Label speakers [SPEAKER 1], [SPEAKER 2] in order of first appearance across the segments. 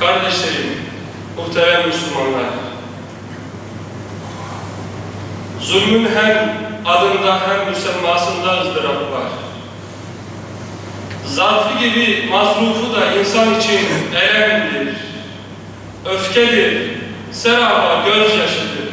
[SPEAKER 1] Kardeşlerim, muhterem Müslümanlar, zulmün hem adında hem müsemmasında ızdırap var. Zarfı gibi mazrufu da insan için elemdir, öfkedir, seraba gözyaşıdır.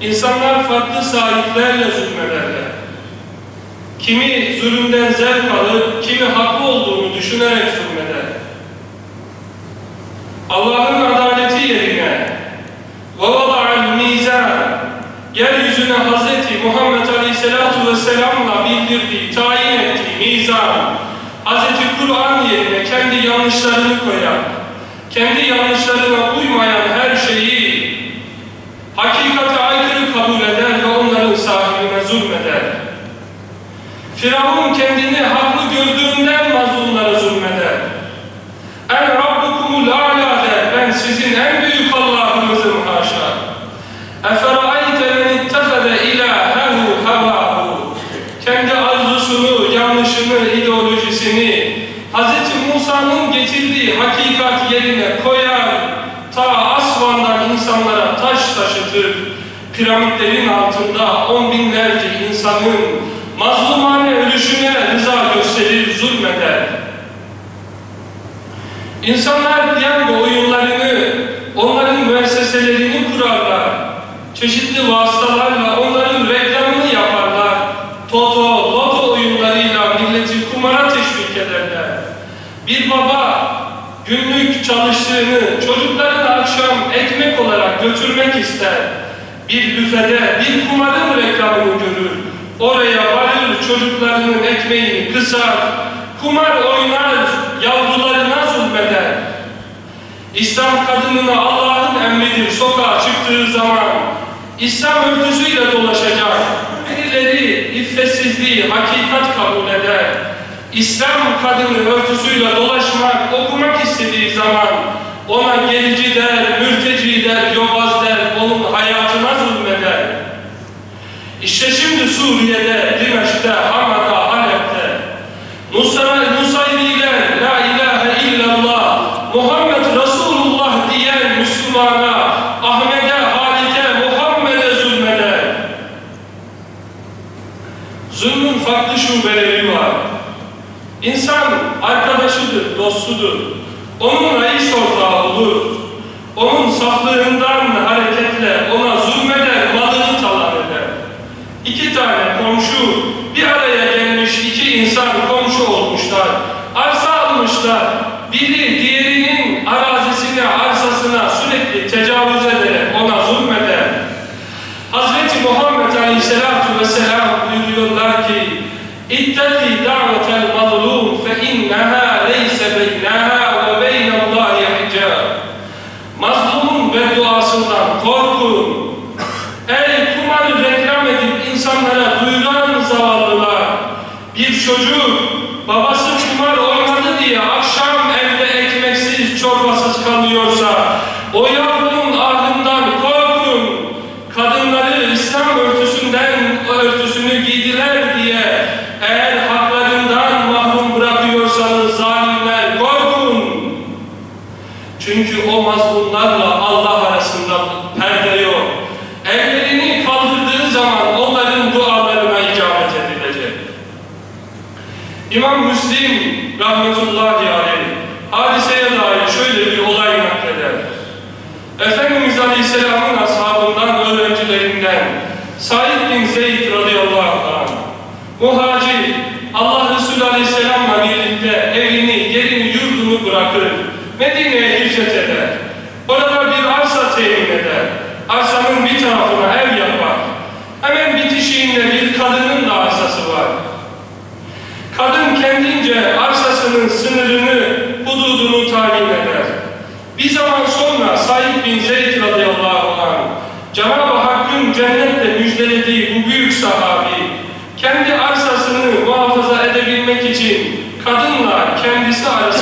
[SPEAKER 1] İnsanlar farklı sahiplerle zulmederler. Kimi zulümden zevk alır, kimi haklı olduğunu düşünerek zulmeder. Allah'ın adaleti yerine وَوَضَعَ الْمِيزَانِ Yeryüzüne Hz. Muhammed Aleyhisselatü Vesselam'la bildirdiği, tayin ettiği mizan, Hz. Kur'an yerine kendi yanlışlarını koyan, kendi yanlışlarına uymayan her şeyi hakikat yerine koyar, ta Asvan'dan insanlara taş taşıtır, piramitlerin altında on binlerce insanın mazlumane ölüşüne rıza gösterir, zulmeder. İnsanlar piyango oyunlarını, onların müesseselerini kurarlar. Çeşitli vasıtalarla onların reklamını günlük çalıştığını çocuklarına akşam ekmek olarak götürmek ister. Bir büfede bir kumarın reklamını görür. Oraya varır çocuklarının ekmeğini kısar. Kumar oynar, yavrularına zulmeder. İslam kadınına Allah'ın emridir sokağa çıktığı zaman İslam örtüsüyle dolaşacak. Birileri iffetsizliği hakikat kabul eder. İslam kadını örtüsüyle dolaşmak, okumak istediği zaman ona gerici der, mürteci der, yobaz der, onun hayatına zulmeder. İşte şimdi Suriye'de, Dimeş'te, Hama'da, İnsan arkadaşıdır, dostudur. Onunla iş ortağı olur. Onun saflığından hareketle ona zulmeder, malını talan eder. İki tane komşu bir araya gelmiş iki insan komşu olmuşlar. Arsa almışlar. Biri diğerinin arazisine, arsasına sürekli tecavüz ederek ona zulmeder. Hazreti Muhammed Aleyhisselatü Vesselam buyuruyorlar ki İttaki inneha leyse beyneha ve beynallahi hicab. Mazlumun bedduasından korkun. Ey kumarı reklam edip insanlara duyuran zavallılar. Bir çocuk babası kumar oynadı diye akşam evde ekmeksiz, çorbasız kalıyorsa o yavrunun ahından korkun. Kadınları İslam örtüsünden örtüsünü giydiler diye eğer haklarından mahrum bırakıyorsanız zalimler korkun. Çünkü o mazlumlarla Allah arasında perde yok. Ellerini kaldırdığı zaman onların dualarına icabet edilecek. İmam Müslim rahmetullahi aleyh hadiseye dair şöyle bir olay nakleder. Efendimiz Aleyhisselam'ın ashabından, öğrencilerinden Said bin Zeyd radıyallahu anh muhacir Allah Resulü Aleyhisselam'la birlikte evini, yerini, yurdunu bırakır. Medine'ye hicret eder. Orada bir arsa temin eder. Arsanın bir tarafına ev yapar. Hemen bitişiğinde bir kadının da arsası var. Kendince arsasının sınırını, hududunu tayin eder. Bir zaman sonra Said bin Zeyd radıyallahu anh, Cenab-ı Hakk'ın cennetle müjdelediği bu büyük sahabi, kendi arsasını muhafaza edebilmek için kadınla kendisi arasına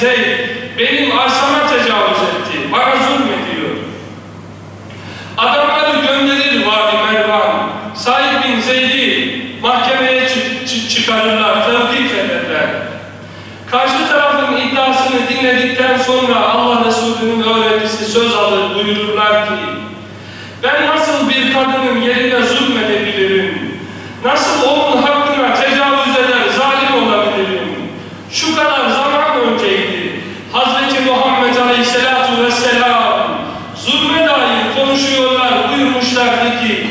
[SPEAKER 1] şey benim arsama tecavüz etti, bana zulmediyor. Adamları gönderir Vadi Mervan, Said bin Zeyd'i mahkemeye çıkarırlar, tevkif ederler. Karşı tarafın iddiasını dinledikten sonra Allah Resulü'nün öğretisi söz alır buyururlar ki, ben nasıl zulme dair konuşuyorlar, buyurmuşlardı ki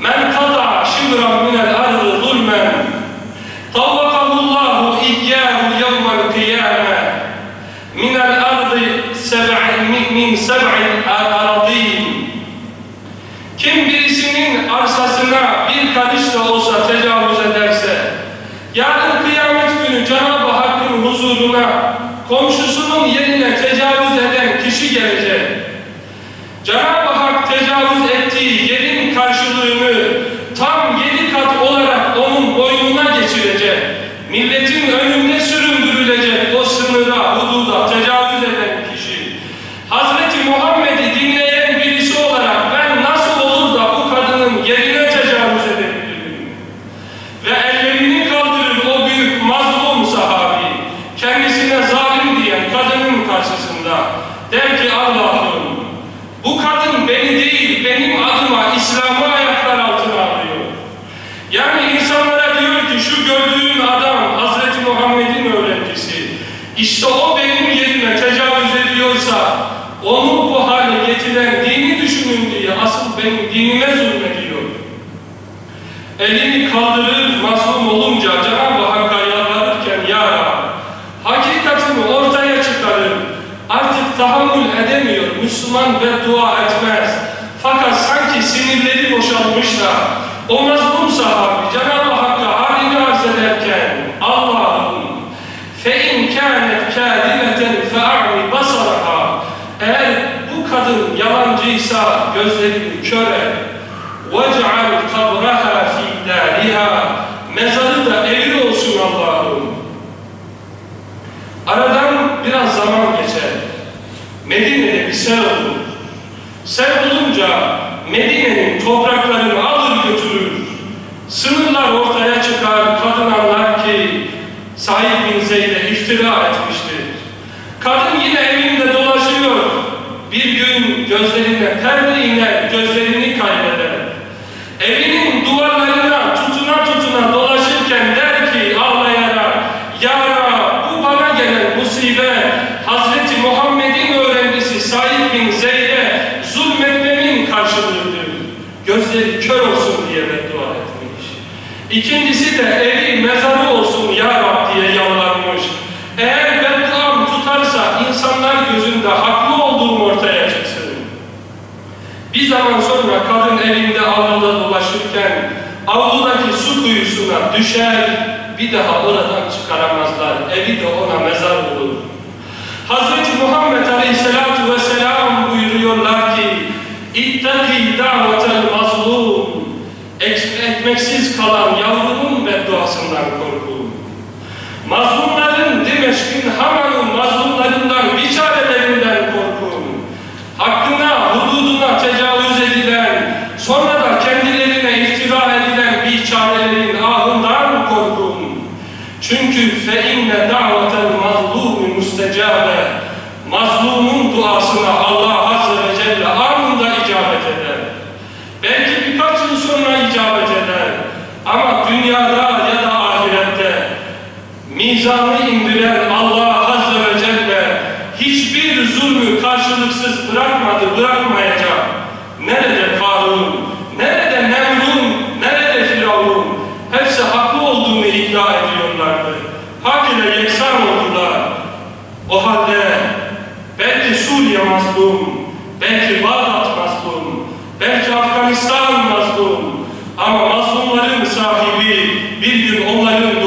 [SPEAKER 1] Men kada şibran minel ardı zulmen Tavvakahullahu iyyâhu yevmel kıyâme minel ardı seb'in min seb'in aradîn. Kim birisinin arsasına bir karış da olsa tecavüz ederse, yarın kıyamet günü Cenab-ı Hakk'ın huzuruna komşusunun yerine tecavüz eden kişi gelecek. Cenab-ı Hak tecavüz ettiği yerin karşılığını tam yedi kat olarak onun boynuna geçirecek. Milletin önünde süründürülecek o sınıra, hududa tecavüz eden kişi. Hazreti Muhammed'i dinleyen birisi olarak ben nasıl olur da bu kadının yerine tecavüz edebilirim? Ve ellerini kaldırır o büyük mazlum sahabi, kendisine zalim diyen kadının karşısında der ki Allah'ım bu kadın beni değil benim adıma İslam'ı ayaklar altına alıyor. Yani insanlara diyor ki şu gördüğün adam Hazreti Muhammed'in öğrencisi. İşte o Müslüman ve dua etmez. Fakat sanki sinirleri boşalmış da o mazlum sahabi Cenab-ı Hakk'a halini arz ederken Allah'ım فَاِنْ كَانَتْ كَاذِبَةً فَاَعْمِ بَصَرَهَا Eğer bu kadın yalancıysa gözlerini kör et. Kadın yine evinde dolaşıyor. Bir gün gözlerine perde iner, gözlerini kaybeder. Evinin duvarlarına tutuna tutuna dolaşırken der ki ağlayarak Ya bu bana gelen musibet Hazreti Muhammed'in öğrencisi Said bin Zeyd'e zulmetmemin karşılığıdır. Gözleri kör olsun diye beddua etmiş. İkincisi de evi mezarı olsun Ya Rab diye yalvarmış. Eğer bedduam tutarsa insanlar gözünde haklı olduğum ortaya çıksın. Bir zaman sonra kadın elinde avluda dolaşırken avludaki su kuyusuna düşer, bir daha oradan çıkaramazlar. Evi de ona mezar olur. Hz. Muhammed Aleyhisselatu Vesselam buyuruyorlar ki İttaki davetel mazlum Ekmeksiz kalan yavrumun bedduasından korkun. Mazlumların Dimeşk'in Haman'ın duasına Allah Azze ve Celle anında icabet eder. Belki birkaç yıl sonra icabet eder. Ama dünyada ya da ahirette mizanı indiren Allah Azze ve Celle hiçbir zulmü karşılıksız bırakmadı, bırakmayacak. Nerede Karun, nerede Nemrun, nerede Firavun? Hepsi haklı olduğunu iddia ediyorlardı. Hak ile yeksan oldular. O halde mazlum, belki Bağdat mazlum, belki Afganistan mazlum. Ama mazlumların sahibi bir gün onların